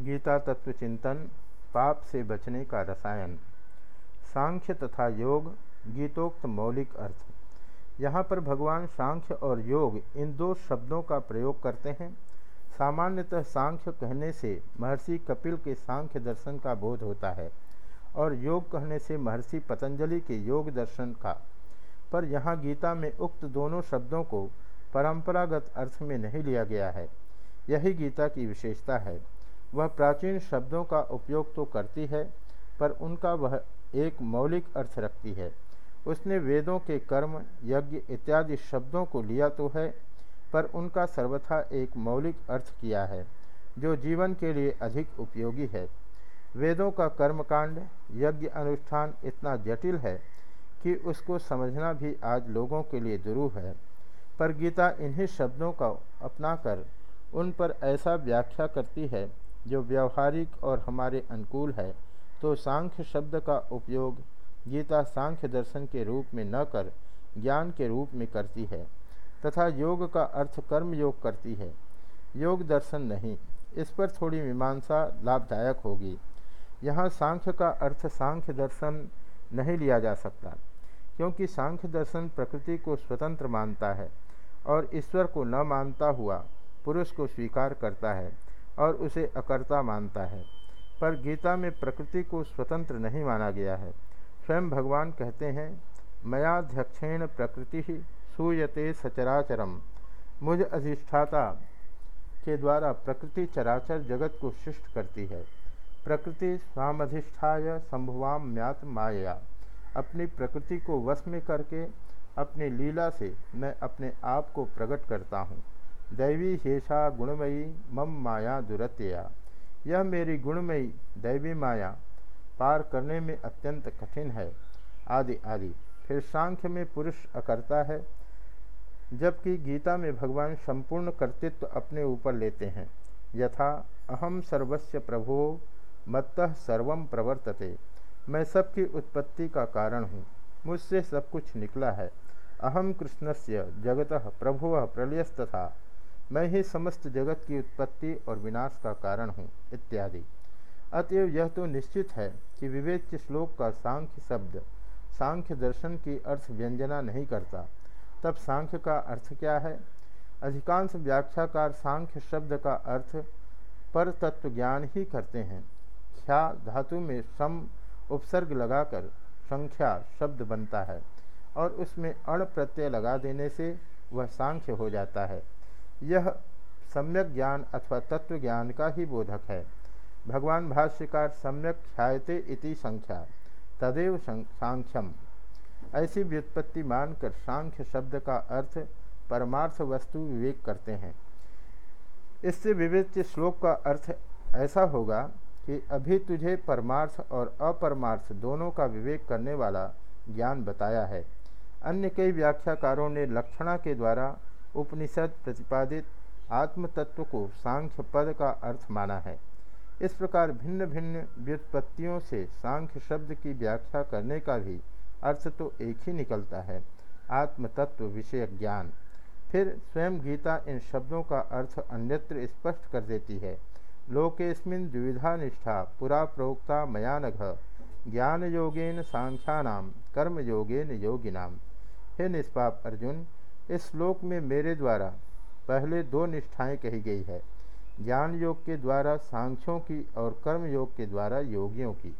गीता तत्व चिंतन पाप से बचने का रसायन। सांख्य तथा योग, गीतोक्त मौलिक अर्थ। यहाँ पर भगवान सांख्य और योग इन दो शब्दों का प्रयोग करते हैं। सामान्यतः सांख्य कहने से महर्षि कपिल के सांख्य दर्शन का बोध होता है और योग कहने से महर्षि पतंजलि के योग दर्शन का। पर यहाँ गीता में उक्त दोनों शब्दों को परंपरागत अर्थ में नहीं लिया गया है। यही गीता की विशेषता है। वह प्राचीन शब्दों का उपयोग तो करती है, पर उनका वह एक मौलिक अर्थ रखती है। उसने वेदों के कर्म, यज्ञ इत्यादि शब्दों को लिया तो है, पर उनका सर्वथा एक मौलिक अर्थ किया है, जो जीवन के लिए अधिक उपयोगी है। वेदों का कर्मकांड, यज्ञ अनुष्ठान इतना जटिल है कि उसको समझना भी आज लोगों के लिए दुरूह है, पर गीता इन्हीं शब्दों का अपनाकर उन पर ऐसा व्याख्या करती है जो व्यवहारिक और हमारे अनुकूल है तो सांख्य शब्द का उपयोग गीता सांख्य दर्शन के रूप में न कर, ज्ञान के रूप में करती है, तथा योग का अर्थ कर्म योग करती है। योग दर्शन नहीं, इस पर थोड़ी मीमांसा लाभदायक होगी। यहाँ सांख्य का अर्थ सांख्य दर्शन नहीं लिया जा सकता, क्योंकि सांख्य दर्शन प्रकृति को स्वतंत्र मानता है, और ईश्वर को न मानता हुआ पुरुष को स्वीकार करता है। और उसे अकर्ता मानता है। पर गीता में प्रकृति को स्वतंत्र नहीं माना गया है। स्वयं भगवान कहते हैं मयाध्यक्षेण प्रकृति ही सूयते सचराचरम। मुझ अधिष्ठाता के द्वारा प्रकृति चराचर जगत को शिष्ट करती है। प्रकृति स्वामधिष्ठाय संभुवाम म्यात माया अपनी प्रकृति को वश में करके, अपनी लीला से मैं अपने आप को प्रकट करता हूँ। दैवी शेषा गुणमयी मम माया दुरत्या यह मेरी गुणमयी दैवी माया पार करने में अत्यंत कठिन है। आदि आदि। फिर सांख्य में पुरुष अकर्ता है, जबकि गीता में भगवान संपूर्ण कर्तृत्व अपने ऊपर लेते हैं। यथा अहम सर्वस्व प्रभो, मत्त सर्व प्रवर्तते। मैं सबकी उत्पत्ति का कारण हूँ। मुझसे सब कुछ निकला है। अहम कृष्णस्य जगत प्रभु प्रलयस्तथा। मैं ही समस्त जगत की उत्पत्ति और विनाश का कारण हूँ, इत्यादि। अतएव यह तो निश्चित है कि विवेच्य श्लोक का सांख्य शब्द, सांख्य दर्शन की अर्थ व्यंजना नहीं करता। तब सांख्य का अर्थ क्या है? अधिकांश व्याख्याकार सांख्य शब्द का अर्थ पर तत्व ज्ञान ही करते हैं। ख्या धातु में सम उपसर्ग लगाकर संख्या शब्द बनता है और उसमें अण प्रत्यय लगा देने से वह सांख्य हो जाता है। यह सम्यक ज्ञान अथवा तत्व ज्ञान का ही बोधक है। भगवान भाष्यकार सम्यक ख्यायते इति संख्या, तदेव सांख्यम। ऐसी व्युत्पत्ति मानकर सांख्य शब्द का अर्थ परमार्थ वस्तु विवेक करते हैं। इससे विवेच्य श्लोक का अर्थ ऐसा होगा कि अभी तुझे परमार्थ और अपरमार्थ दोनों का विवेक करने वाला ज्ञान बताया है। अन्य कई व्याख्याकारों ने लक्षणा के द्वारा उपनिषद प्रतिपादित आत्म तत्व को सांख्य पद का अर्थ माना है। इस प्रकार भिन्न भिन्न व्युत्पत्तियों से सांख्य शब्द की व्याख्या करने का भी अर्थ तो एक ही निकलता है आत्म तत्व विषय ज्ञान। फिर स्वयं गीता इन शब्दों का अर्थ अन्यत्र स्पष्ट कर देती है। लोकेस्मिन द्विविधा निष्ठा पुरा प्रोक्ता मया नघ ज्ञान योगेन सांख्यानाम कर्म योगेन। योगिनाम हे निष्पाप अर्जुन इस श्लोक में मेरे द्वारा पहले दो निष्ठाएँ कही गई है, ज्ञान योग के द्वारा, सांख्यों की और कर्म योग के द्वारा योगियों की।